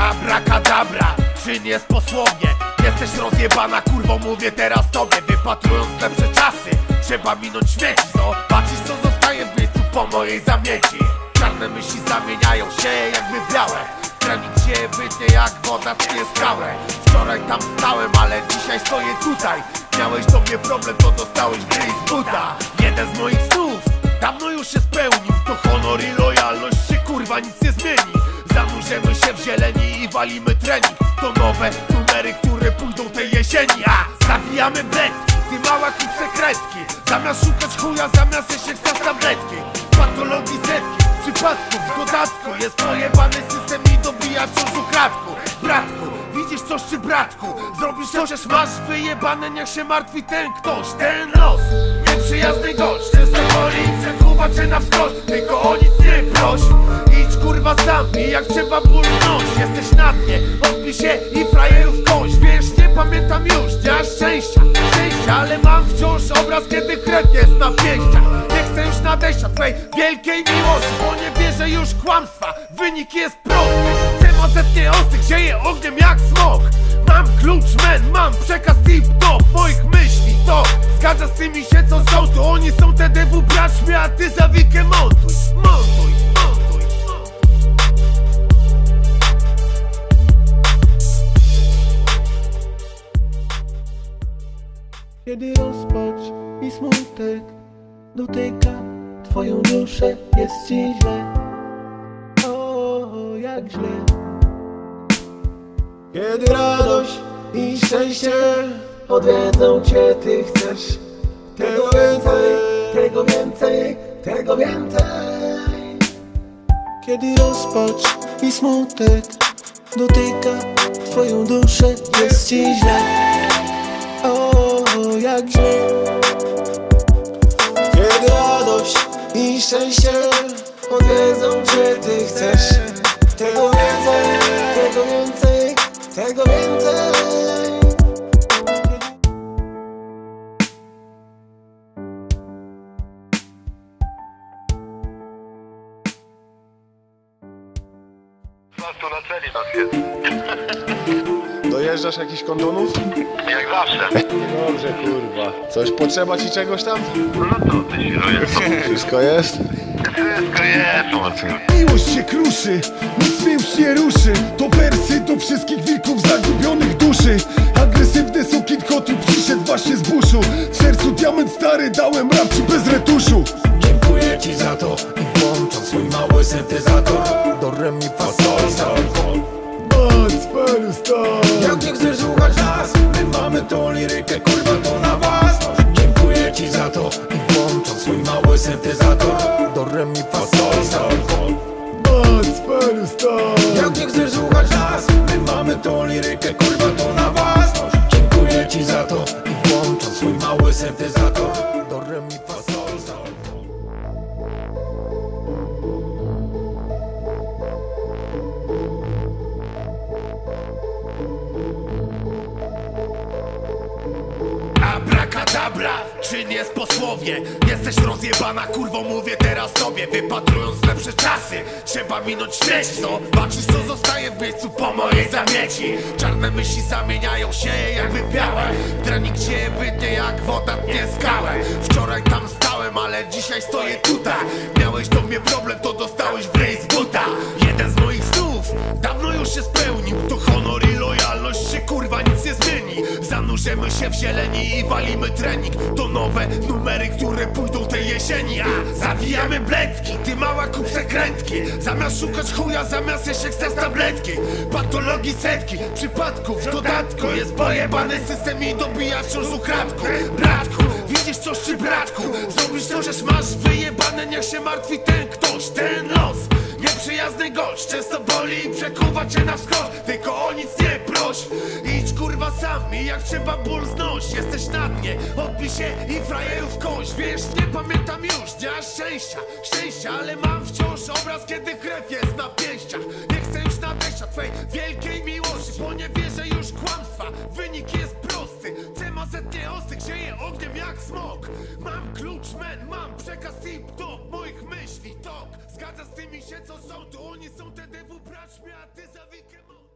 Abracadabra, czyn jest posłownie Jesteś rozjebana, kurwo, mówię teraz tobie. Wypatrując lepsze czasy, trzeba minąć śmieci Zobaczysz co zostaje w miejscu po mojej zamieci. Czarne myśli zamieniają się jakby białe. Trening się wytnie jak woda tnie skałę Wczoraj tam stałem, ale dzisiaj stoję tutaj. Miałeś do mnie problem, to dostałeś gry z buta. Jeden z moich snów dawno już się spełnił. To honor i lojalność się kurwa nic nie zmieni Zanurzymy się w zieleni i walimy trening. To nowe numery, które pójdą tej jesieni. A zawijamy bledki, ty mała kup sekretki. Zamiast szukać chuja, zamiast jeść jak tabletki. Patologii setki, przypadków w dodatku. Jest pojebany system i dobija wciąż ukradku. Bratku, widzisz coś czy bratku? Zrobisz chociaż masz wyjebane Niech się martwi ten ktoś, ten los. Nieprzyjazny gość, często boli Przekuwa cię na wskroś, tylko o nic nie proś Jak trzeba noś Jesteś na dnie, odbij się i frajerów kość Wiesz, nie pamiętam już dnia szczęścia Szczęścia, ale mam wciąż obraz kiedy krew jest na pięściach. Nie chcę już nadejścia twej wielkiej miłości Bo nie wierzę już kłamstwa, wynik jest prosty. CMZ nie ostry, zieje ogniem jak smok. Mam klucz men, mam przekaz tip top Moich myśli. To zgadza z tymi się co są tu. Oni są TDW braćmi, a ty za wikiem montuj Montuj, montuj, montuj Kiedy rozpacz i smutek dotyka Twoją duszę, jest ci źle. O, jak źle. Kiedy radość i szczęście odwiedzą cię, ty chcesz Tego więcej, tego więcej, tego więcej. Kiedy rozpacz i smutek dotyka Twoją duszę, jest ci źle jak źle Kiedy radość i szczęście odwiedzą cię, ty chcesz Tego więcej, tego więcej, tego więcej tu na celi nas jest. Dojeżdżasz jakichś kondonów? Jak zawsze. Dobrze, kurwa. Coś potrzeba ci czegoś tam? No to ty świrujesz. Wszystko jest? Wszystko jest, Marcin. Miłość się kruszy, nic mnie już nie ruszy To wersy do wszystkich wilków zagubionych duszy Agresywny sukin kotu przyszedł właśnie z buszu W sercu diament stary dałem rap ci bez retuszu Dziękuję ci za to i włączam swój mały syntezator Do re mi fa sol sol Spell star Jak nie chcesz słuchać nas, my mamy tą lirykę kurwa to na was. Dziękuję ci za to i włączam swój mały syntezator Do re mi fa sol sol Bad spell star Jak nie chcesz słuchać nas, my mamy tą lirykę kurwa to na was Abracadabra, czyn jest posłowie? Jesteś rozjebana, kurwo, mówię teraz tobie. Wypatrując lepsze czasy, trzeba minąć śmieci Zobaczysz co zostaje w miejscu po mojej zamieci. Czarne myśli zamieniają się jakby białe Trening cię wytnie jak woda tnie skałę. Wczoraj tam stałem, ale dzisiaj stoję tutaj. Miałeś do mnie problem, to dostałeś w Zanurzymy się w zieleni i walimy trening. To nowe numery, które pójdą tej jesieni. A zawijamy bledki, ty mała kup sekretki Zamiast szukać chuja, zamiast jeść ekstaz tabletki. Patologii setki, przypadków w dodatku. Jest pojebany system i dobija wciąż ukradku. Bratku, widzisz coś czy bratku? Zrobisz to, że masz wyjebane Niech się martwi ten ktoś, ten los. Nieprzyjazny gość, często boli i przekuwa cię na wskroś. Tylko o nic nie proś. Idź kurwa sam i jak trzeba ból znoś Jesteś na dnie, odbij się i frajerów kość Wiesz, nie pamiętam już dnia szczęścia. Szczęścia, ale mam wciąż obraz kiedy krew jest na pięściach. Nie chcę już nadejścia twej wielkiej miłości Bo nie wierzę już kłamstwa, wynik jest prosty. CMZ nie ostry, grzeje ogniem jak smok. Mam klucz men, mam przekaz tip top Moich myśli tok. Zgadza z tymi się co są tu. Oni są TDW braćmi, a ty za wikiem